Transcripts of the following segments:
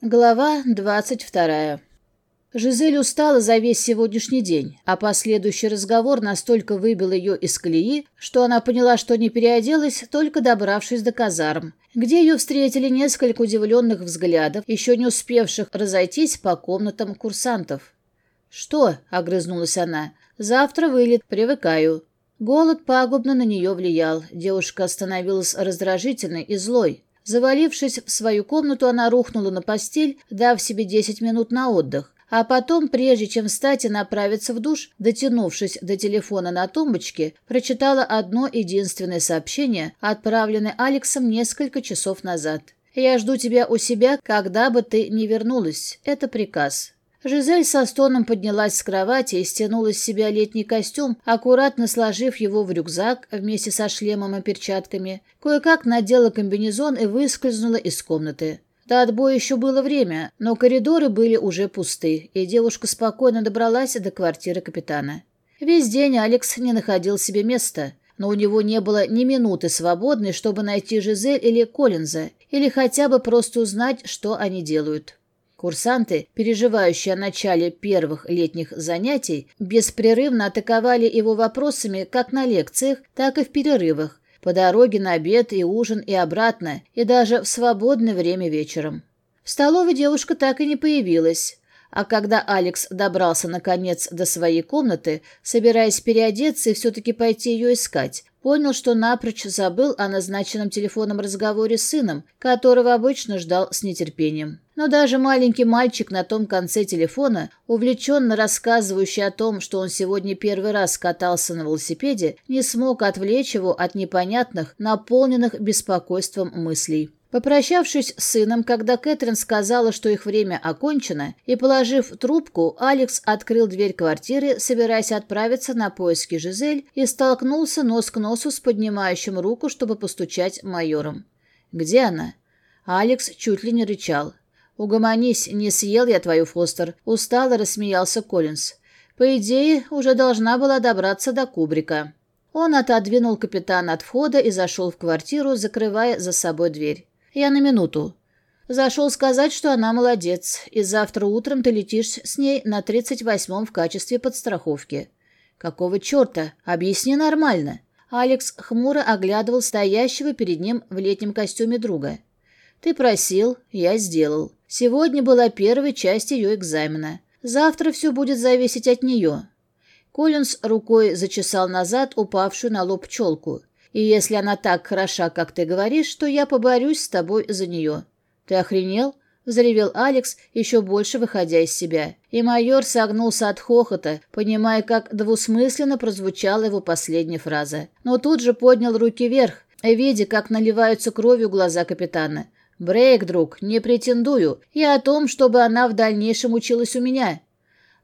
Глава 22. Жизель устала за весь сегодняшний день, а последующий разговор настолько выбил ее из колеи, что она поняла, что не переоделась, только добравшись до казарм, где ее встретили несколько удивленных взглядов, еще не успевших разойтись по комнатам курсантов. «Что?» — огрызнулась она. «Завтра вылет, привыкаю». Голод пагубно на нее влиял, девушка становилась раздражительной и злой. Завалившись в свою комнату, она рухнула на постель, дав себе 10 минут на отдых. А потом, прежде чем встать и направиться в душ, дотянувшись до телефона на тумбочке, прочитала одно единственное сообщение, отправленное Алексом несколько часов назад. «Я жду тебя у себя, когда бы ты ни вернулась. Это приказ. Жизель со стоном поднялась с кровати и стянула с себя летний костюм, аккуратно сложив его в рюкзак вместе со шлемом и перчатками. Кое-как надела комбинезон и выскользнула из комнаты. До отбоя еще было время, но коридоры были уже пусты, и девушка спокойно добралась до квартиры капитана. Весь день Алекс не находил себе места, но у него не было ни минуты свободной, чтобы найти Жизель или Коллинза, или хотя бы просто узнать, что они делают. Курсанты, переживающие о начале первых летних занятий, беспрерывно атаковали его вопросами как на лекциях, так и в перерывах, по дороге на обед и ужин и обратно, и даже в свободное время вечером. В столовой девушка так и не появилась. А когда Алекс добрался наконец до своей комнаты, собираясь переодеться и все-таки пойти ее искать, понял, что напрочь забыл о назначенном телефонном разговоре с сыном, которого обычно ждал с нетерпением. Но даже маленький мальчик на том конце телефона, увлеченно рассказывающий о том, что он сегодня первый раз катался на велосипеде, не смог отвлечь его от непонятных, наполненных беспокойством мыслей. Попрощавшись с сыном, когда Кэтрин сказала, что их время окончено, и положив трубку, Алекс открыл дверь квартиры, собираясь отправиться на поиски Жизель, и столкнулся нос к носу с поднимающим руку, чтобы постучать майором. «Где она?» Алекс чуть ли не рычал. «Угомонись, не съел я твою, Фостер», — устало рассмеялся Коллинз. «По идее, уже должна была добраться до Кубрика». Он отодвинул капитана от входа и зашел в квартиру, закрывая за собой дверь. Я на минуту. Зашел сказать, что она молодец, и завтра утром ты летишь с ней на 38-м в качестве подстраховки. Какого черта? Объясни нормально. Алекс хмуро оглядывал стоящего перед ним в летнем костюме друга. Ты просил, я сделал. Сегодня была первая часть ее экзамена. Завтра все будет зависеть от нее. Коллинз рукой зачесал назад упавшую на лоб пчелку – и если она так хороша, как ты говоришь, то я поборюсь с тобой за нее. Ты охренел? Заревел Алекс, еще больше выходя из себя. И майор согнулся от хохота, понимая, как двусмысленно прозвучала его последняя фраза. Но тут же поднял руки вверх, видя, как наливаются кровью глаза капитана. «Брейк, друг, не претендую. Я о том, чтобы она в дальнейшем училась у меня.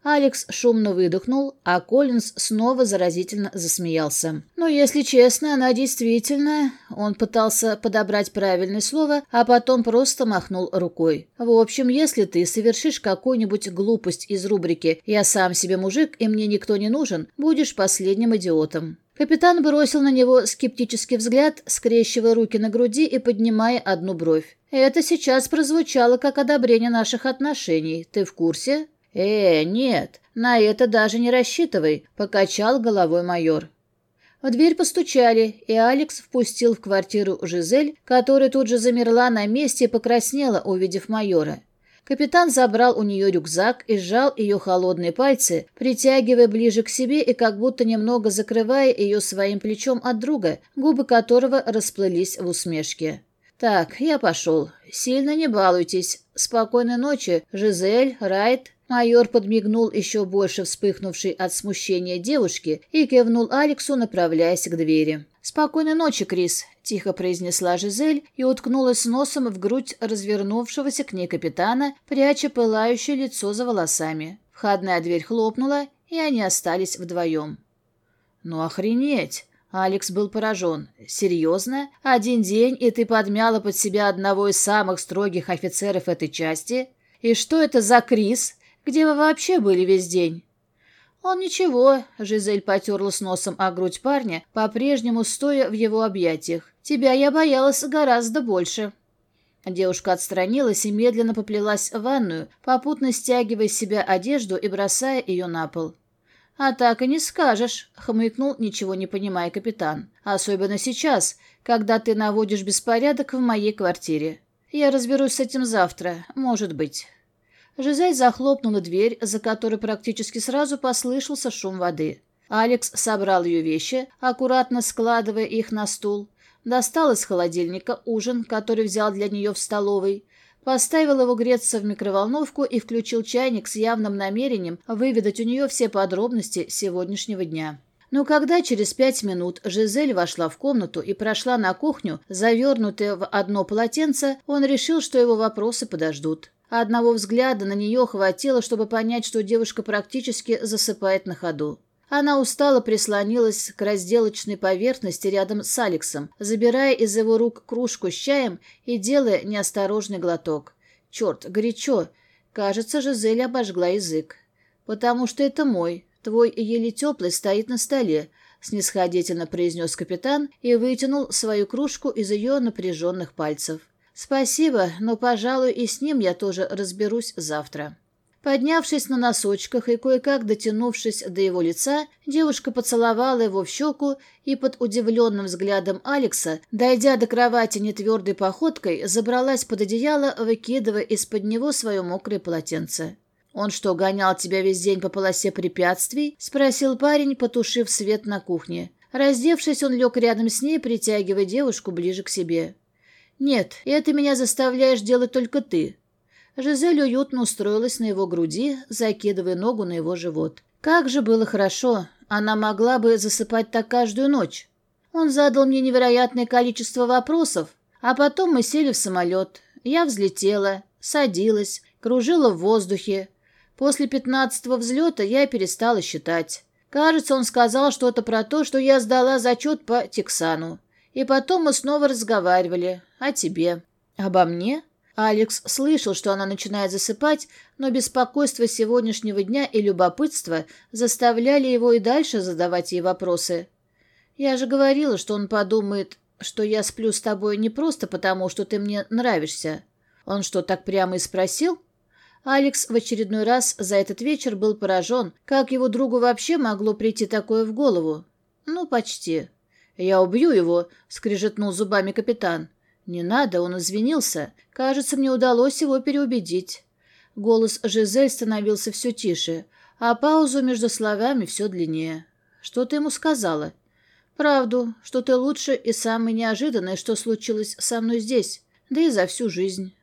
Алекс шумно выдохнул, а Коллинз снова заразительно засмеялся. Но если честно, она действительно... Он пытался подобрать правильное слово, а потом просто махнул рукой. В общем, если ты совершишь какую-нибудь глупость из рубрики «Я сам себе мужик, и мне никто не нужен», будешь последним идиотом. Капитан бросил на него скептический взгляд, скрещивая руки на груди и поднимая одну бровь. «Это сейчас прозвучало как одобрение наших отношений. Ты в курсе?» «Э, нет, на это даже не рассчитывай», — покачал головой майор. В дверь постучали, и Алекс впустил в квартиру Жизель, которая тут же замерла на месте и покраснела, увидев майора. Капитан забрал у нее рюкзак и сжал ее холодные пальцы, притягивая ближе к себе и как будто немного закрывая ее своим плечом от друга, губы которого расплылись в усмешке. «Так, я пошел. Сильно не балуйтесь. Спокойной ночи, Жизель, Райт, Майор подмигнул еще больше вспыхнувший от смущения девушки и кивнул Алексу, направляясь к двери. «Спокойной ночи, Крис», – тихо произнесла Жизель и уткнулась носом в грудь развернувшегося к ней капитана, пряча пылающее лицо за волосами. Входная дверь хлопнула, и они остались вдвоем. «Ну охренеть!» Алекс был поражен. «Серьезно? Один день, и ты подмяла под себя одного из самых строгих офицеров этой части? И что это за Крис? Где вы вообще были весь день?» Он ничего, Жизель потерла с носом о грудь парня, по-прежнему стоя в его объятиях. Тебя я боялась гораздо больше. Девушка отстранилась и медленно поплелась в ванную, попутно стягивая с себя одежду и бросая ее на пол. «А так и не скажешь», — хмыкнул, ничего не понимая капитан. «Особенно сейчас, когда ты наводишь беспорядок в моей квартире. Я разберусь с этим завтра, может быть». Жизель захлопнула дверь, за которой практически сразу послышался шум воды. Алекс собрал ее вещи, аккуратно складывая их на стул, достал из холодильника ужин, который взял для нее в столовой, поставил его греться в микроволновку и включил чайник с явным намерением выведать у нее все подробности сегодняшнего дня. Но когда через пять минут Жизель вошла в комнату и прошла на кухню, завернутая в одно полотенце, он решил, что его вопросы подождут одного взгляда на нее хватило, чтобы понять, что девушка практически засыпает на ходу. Она устало прислонилась к разделочной поверхности рядом с Алексом, забирая из его рук кружку с чаем и делая неосторожный глоток. «Черт, горячо!» Кажется, Жизель обожгла язык. «Потому что это мой. Твой еле теплый стоит на столе», — снисходительно произнес капитан и вытянул свою кружку из ее напряженных пальцев. «Спасибо, но, пожалуй, и с ним я тоже разберусь завтра». Поднявшись на носочках и кое-как дотянувшись до его лица, девушка поцеловала его в щеку и под удивленным взглядом Алекса, дойдя до кровати нетвердой походкой, забралась под одеяло, выкидывая из-под него свое мокрое полотенце. «Он что, гонял тебя весь день по полосе препятствий?» — спросил парень, потушив свет на кухне. Раздевшись, он лег рядом с ней, притягивая девушку ближе к себе. «Нет, это меня заставляешь делать только ты». Жизель уютно устроилась на его груди, закидывая ногу на его живот. Как же было хорошо! Она могла бы засыпать так каждую ночь. Он задал мне невероятное количество вопросов, а потом мы сели в самолет. Я взлетела, садилась, кружила в воздухе. После пятнадцатого взлета я перестала считать. Кажется, он сказал что-то про то, что я сдала зачет по Тексану. И потом мы снова разговаривали. А тебе. Обо мне? Алекс слышал, что она начинает засыпать, но беспокойство сегодняшнего дня и любопытство заставляли его и дальше задавать ей вопросы. Я же говорила, что он подумает, что я сплю с тобой не просто потому, что ты мне нравишься. Он что, так прямо и спросил? Алекс в очередной раз за этот вечер был поражен, как его другу вообще могло прийти такое в голову. Ну, почти. «Я убью его», — скрежетнул зубами капитан. «Не надо, он извинился. Кажется, мне удалось его переубедить». Голос Жизель становился все тише, а паузу между словами все длиннее. «Что ты ему сказала?» «Правду, что ты лучше и самое неожиданное, что случилось со мной здесь, да и за всю жизнь».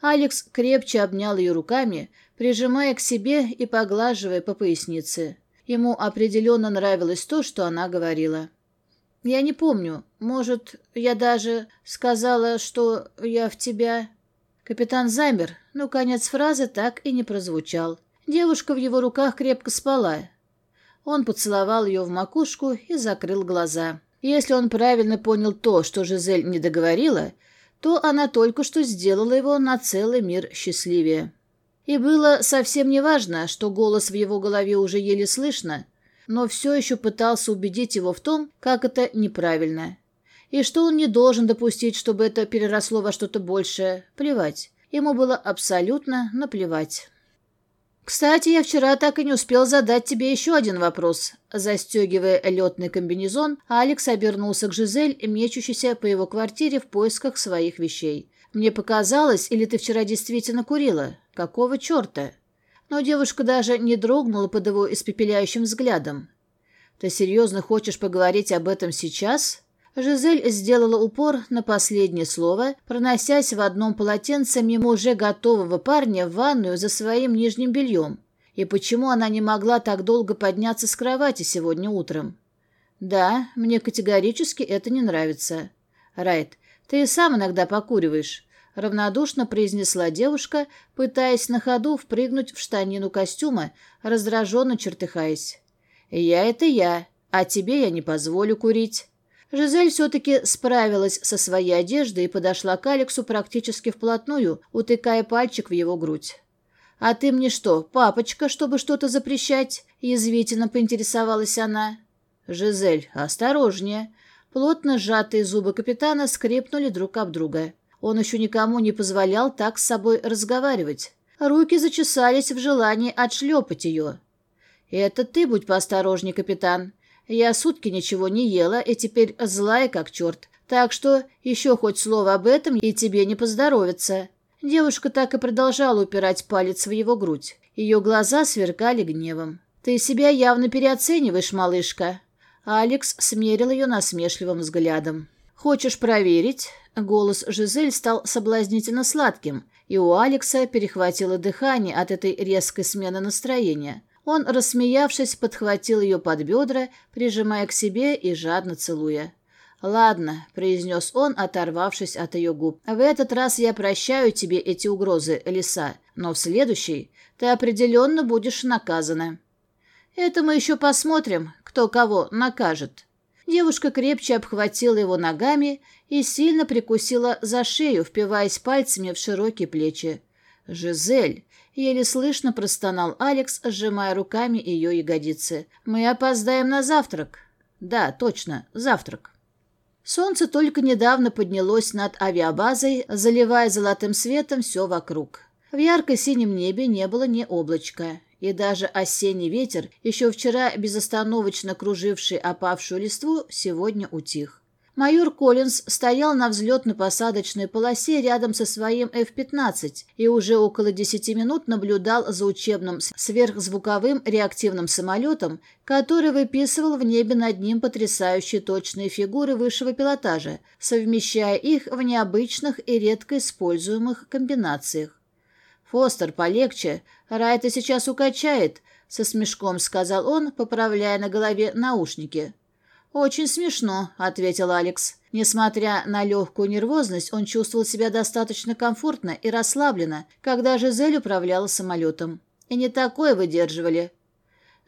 Алекс крепче обнял ее руками, прижимая к себе и поглаживая по пояснице. Ему определенно нравилось то, что она говорила. Я не помню. Может, я даже сказала, что я в тебя...» Капитан замер, но конец фразы так и не прозвучал. Девушка в его руках крепко спала. Он поцеловал ее в макушку и закрыл глаза. Если он правильно понял то, что Жизель не договорила, то она только что сделала его на целый мир счастливее. И было совсем не важно, что голос в его голове уже еле слышно — но все еще пытался убедить его в том, как это неправильно. И что он не должен допустить, чтобы это переросло во что-то большее. Плевать. Ему было абсолютно наплевать. «Кстати, я вчера так и не успел задать тебе еще один вопрос». Застегивая летный комбинезон, Алекс обернулся к Жизель, мечущейся по его квартире в поисках своих вещей. «Мне показалось, или ты вчера действительно курила? Какого черта?» Но девушка даже не дрогнула под его испепеляющим взглядом. «Ты серьезно хочешь поговорить об этом сейчас?» Жизель сделала упор на последнее слово, проносясь в одном полотенце мимо уже готового парня в ванную за своим нижним бельем. И почему она не могла так долго подняться с кровати сегодня утром? «Да, мне категорически это не нравится». «Райт, ты и сам иногда покуриваешь» равнодушно произнесла девушка, пытаясь на ходу впрыгнуть в штанину костюма, раздраженно чертыхаясь. «Я — это я, а тебе я не позволю курить». Жизель все-таки справилась со своей одеждой и подошла к Алексу практически вплотную, утыкая пальчик в его грудь. «А ты мне что, папочка, чтобы что-то запрещать?» – язвительно поинтересовалась она. «Жизель, осторожнее!» Плотно сжатые зубы капитана скрипнули друг об друга. Он еще никому не позволял так с собой разговаривать. Руки зачесались в желании отшлепать ее. «Это ты будь поосторожней, капитан. Я сутки ничего не ела и теперь злая как черт. Так что еще хоть слово об этом, и тебе не поздоровится». Девушка так и продолжала упирать палец в его грудь. Ее глаза сверкали гневом. «Ты себя явно переоцениваешь, малышка». Алекс смерил ее насмешливым взглядом. «Хочешь проверить?» Голос Жизель стал соблазнительно сладким, и у Алекса перехватило дыхание от этой резкой смены настроения. Он, рассмеявшись, подхватил ее под бедра, прижимая к себе и жадно целуя. «Ладно», — произнес он, оторвавшись от ее губ. «В этот раз я прощаю тебе эти угрозы, лиса, но в следующий ты определенно будешь наказана». «Это мы еще посмотрим, кто кого накажет». Девушка крепче обхватила его ногами и сильно прикусила за шею, впиваясь пальцами в широкие плечи. «Жизель!» — еле слышно простонал Алекс, сжимая руками ее ягодицы. «Мы опоздаем на завтрак!» «Да, точно, завтрак!» Солнце только недавно поднялось над авиабазой, заливая золотым светом все вокруг. В ярко-синем небе не было ни облачка и даже осенний ветер, еще вчера безостановочно круживший опавшую листву, сегодня утих. Майор Коллинз стоял на взлетно-посадочной полосе рядом со своим F-15 и уже около 10 минут наблюдал за учебным сверхзвуковым реактивным самолетом, который выписывал в небе над ним потрясающие точные фигуры высшего пилотажа, совмещая их в необычных и редко используемых комбинациях. «Фостер, полегче!» Райта сейчас укачает», — со смешком сказал он, поправляя на голове наушники. «Очень смешно», — ответил Алекс. Несмотря на легкую нервозность, он чувствовал себя достаточно комфортно и расслабленно, когда Жизель управляла самолетом. И не такое выдерживали.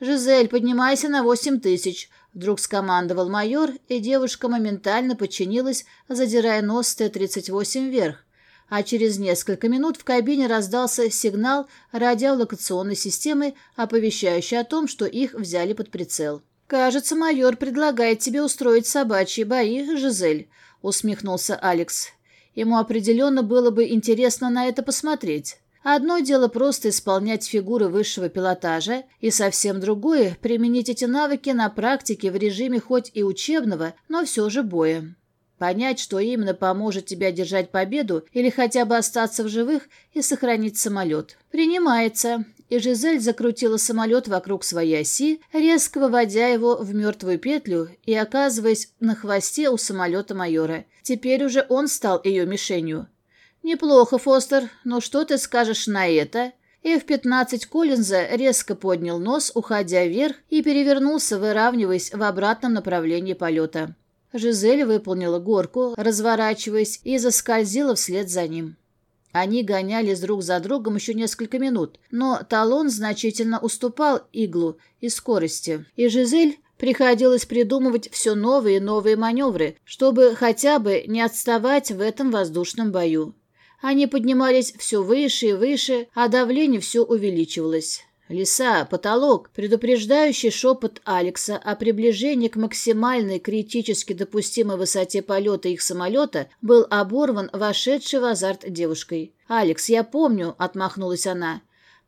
«Жизель, поднимайся на восемь тысяч», — вдруг скомандовал майор, и девушка моментально подчинилась, задирая нос Т-38 вверх а через несколько минут в кабине раздался сигнал радиолокационной системы, оповещающий о том, что их взяли под прицел. «Кажется, майор предлагает тебе устроить собачьи бои, Жизель», — усмехнулся Алекс. Ему определенно было бы интересно на это посмотреть. Одно дело просто исполнять фигуры высшего пилотажа, и совсем другое – применить эти навыки на практике в режиме хоть и учебного, но все же боя. Понять, что именно поможет тебе одержать победу или хотя бы остаться в живых и сохранить самолет. Принимается. И Жизель закрутила самолет вокруг своей оси, резко выводя его в мертвую петлю и оказываясь на хвосте у самолета майора. Теперь уже он стал ее мишенью. «Неплохо, Фостер, но что ты скажешь на это?» F-15 Коллинза резко поднял нос, уходя вверх, и перевернулся, выравниваясь в обратном направлении полета. Жизель выполнила горку, разворачиваясь, и заскользила вслед за ним. Они гонялись друг за другом еще несколько минут, но талон значительно уступал иглу и скорости, и Жизель приходилось придумывать все новые и новые маневры, чтобы хотя бы не отставать в этом воздушном бою. Они поднимались все выше и выше, а давление все увеличивалось. «Лиса, потолок!» – предупреждающий шепот Алекса о приближении к максимальной критически допустимой высоте полета их самолета был оборван вошедший в азарт девушкой. «Алекс, я помню!» – отмахнулась она.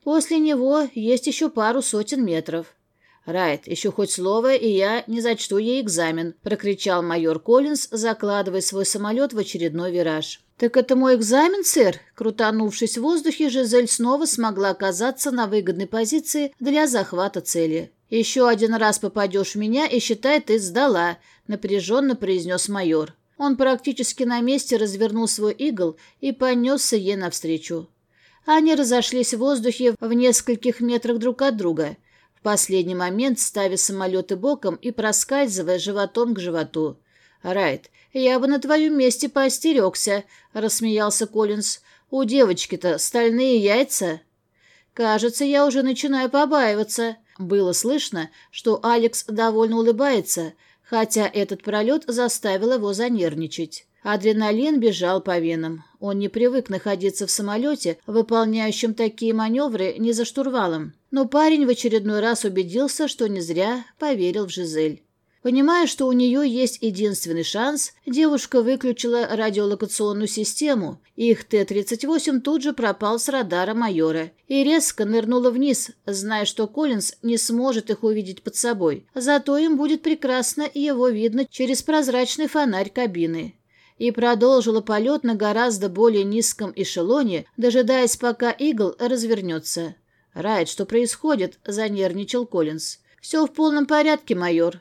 «После него есть еще пару сотен метров». «Райт, еще хоть слово, и я не зачту ей экзамен», – прокричал майор Коллинз, закладывая свой самолет в очередной вираж. Так это мой экзамен, сэр. Крутанувшись в воздухе, Жизель снова смогла оказаться на выгодной позиции для захвата цели. «Еще один раз попадешь в меня и, считай, ты сдала», — напряженно произнес майор. Он практически на месте развернул свой игл и понесся ей навстречу. Они разошлись в воздухе в нескольких метрах друг от друга, в последний момент ставя самолеты боком и проскальзывая животом к животу. Райт, я бы на твоем месте поостерегся», — рассмеялся Коллинз. «У девочки-то стальные яйца». «Кажется, я уже начинаю побаиваться». Было слышно, что Алекс довольно улыбается, хотя этот пролет заставил его занервничать. Адреналин бежал по венам. Он не привык находиться в самолете, выполняющем такие маневры не за штурвалом. Но парень в очередной раз убедился, что не зря поверил в Жизель. Понимая, что у нее есть единственный шанс, девушка выключила радиолокационную систему, и их Т-38 тут же пропал с радара майора и резко нырнула вниз, зная, что Коллинз не сможет их увидеть под собой, зато им будет прекрасно его видно через прозрачный фонарь кабины и продолжила полет на гораздо более низком эшелоне, дожидаясь, пока «Игл» развернется. «Райт, что происходит?» – занервничал Коллинз. «Все в полном порядке, майор»,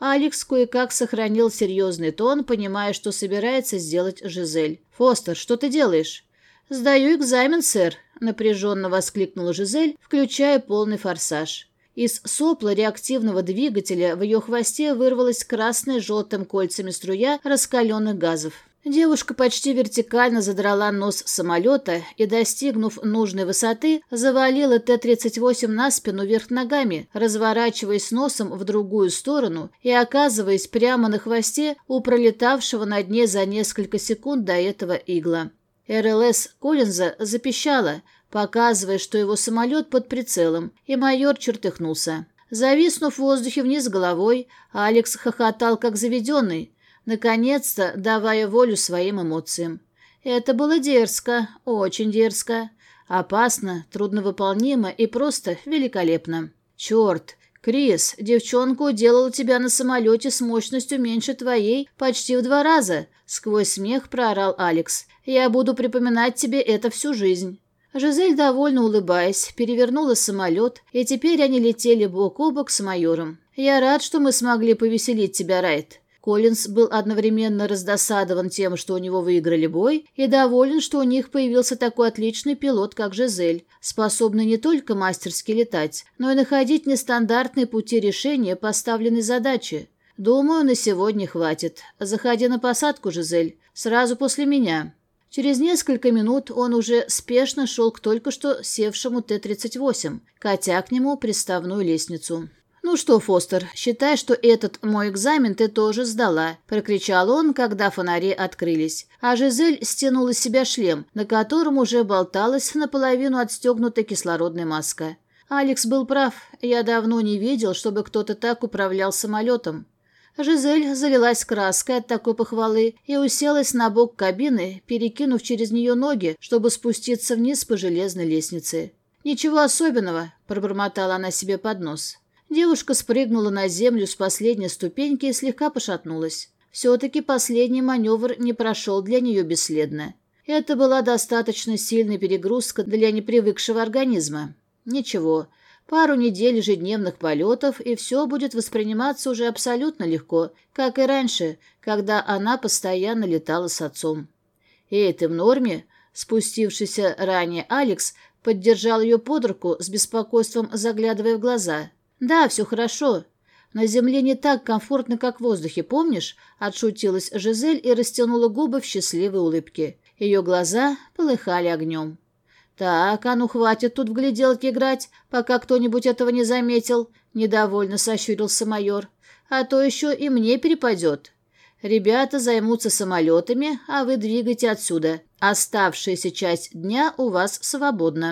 Алекс кое-как сохранил серьезный тон, понимая, что собирается сделать Жизель. «Фостер, что ты делаешь?» «Сдаю экзамен, сэр», — напряженно воскликнула Жизель, включая полный форсаж. Из сопла реактивного двигателя в ее хвосте вырвалась красная желтым кольцами струя раскаленных газов. Девушка почти вертикально задрала нос самолета и, достигнув нужной высоты, завалила Т-38 на спину вверх ногами, разворачиваясь носом в другую сторону и оказываясь прямо на хвосте у пролетавшего на дне за несколько секунд до этого игла. РЛС Коллинза запищала, показывая, что его самолет под прицелом, и майор чертыхнулся. Зависнув в воздухе вниз головой, Алекс хохотал как заведенный – Наконец-то, давая волю своим эмоциям. Это было дерзко, очень дерзко. Опасно, трудновыполнимо и просто великолепно. Черт, Крис, девчонка уделала тебя на самолете с мощностью меньше твоей почти в два раза, сквозь смех проорал Алекс. Я буду припоминать тебе это всю жизнь. Жизель, довольно улыбаясь, перевернула самолет, и теперь они летели бок о бок с майором. «Я рад, что мы смогли повеселить тебя, Райт. Коллинс был одновременно раздосадован тем, что у него выиграли бой, и доволен, что у них появился такой отличный пилот, как Жизель, способный не только мастерски летать, но и находить нестандартные пути решения поставленной задачи. «Думаю, на сегодня хватит. Заходи на посадку, Жизель. Сразу после меня». Через несколько минут он уже спешно шел к только что севшему Т-38, катя к нему приставную лестницу. «Ну что, Фостер, считай, что этот мой экзамен ты тоже сдала», – прокричал он, когда фонари открылись. А Жизель стянула с себя шлем, на котором уже болталась наполовину отстегнутая кислородная маска. Алекс был прав. Я давно не видел, чтобы кто-то так управлял самолетом. Жизель залилась краской от такой похвалы и уселась на бок кабины, перекинув через нее ноги, чтобы спуститься вниз по железной лестнице. «Ничего особенного», – пробормотала она себе под нос. Девушка спрыгнула на землю с последней ступеньки и слегка пошатнулась. Все-таки последний маневр не прошел для нее бесследно. Это была достаточно сильная перегрузка для непривыкшего организма. Ничего, пару недель ежедневных полетов, и все будет восприниматься уже абсолютно легко, как и раньше, когда она постоянно летала с отцом. «Эй, ты в норме?» Спустившийся ранее Алекс поддержал ее под руку с беспокойством, заглядывая в глаза – «Да, все хорошо. На земле не так комфортно, как в воздухе, помнишь?» – отшутилась Жизель и растянула губы в счастливой улыбке. Ее глаза полыхали огнем. «Так, а ну хватит тут в гляделки играть, пока кто-нибудь этого не заметил», — недовольно сощурился майор. «А то еще и мне перепадет. Ребята займутся самолетами, а вы двигайте отсюда. Оставшаяся часть дня у вас свободна».